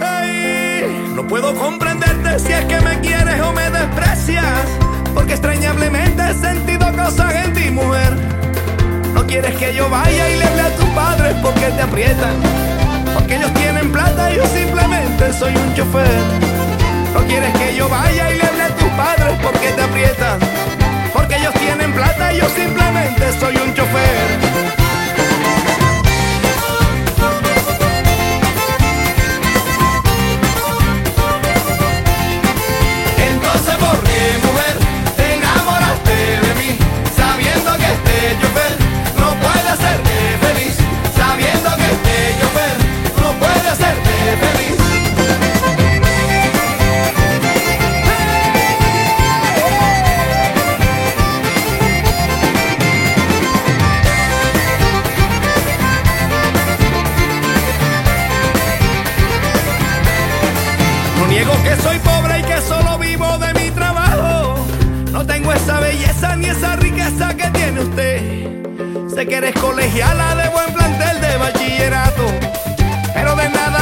Hey, no puedo comprenderte si es que me quieres o me desprecias. Porque extrañablemente he sentido cosas en ti, mujer. No quieres que yo vaya y le hable a tus padres porque te aprietan. Porque ellos tienen plata y yo simplemente soy un chofer. No quieres que yo vaya y niego que soy pobre y que solo vivo de mi trabajo. No tengo esa belleza ni esa riqueza que tiene usted. Sé que eres colegiala de buen plantel de bachillerato. Pero de nada